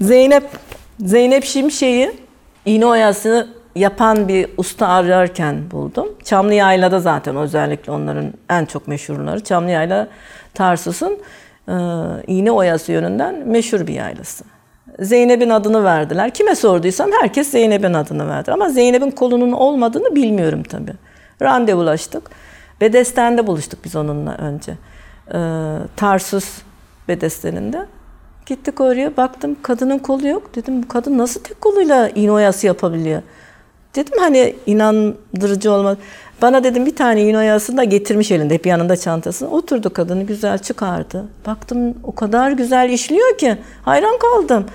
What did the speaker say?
Zeynep Zeynep Şimşek'i iğne oyası yapan bir usta ararken buldum. Çamlıyayla'da zaten özellikle onların en çok meşhurları. Çamlıyayla Tarsus'un e, iğne oyası yönünden meşhur bir yaylası. Zeynep'in adını verdiler. Kime sorduysam herkes Zeynep'in adını verdi. Ama Zeynep'in kolunun olmadığını bilmiyorum tabii. Randevulaştık. Bedesten'de buluştuk biz onunla önce. Ee, Tarsus Bedesten'inde. Gittik oraya baktım kadının kolu yok. Dedim bu kadın nasıl tek koluyla iğne oyası yapabiliyor? Dedim hani inandırıcı olmaz. Bana dedim bir tane iğne oyasını da getirmiş elinde hep yanında çantasını. Oturdu kadını güzel çıkardı. Baktım o kadar güzel işliyor ki hayran kaldım.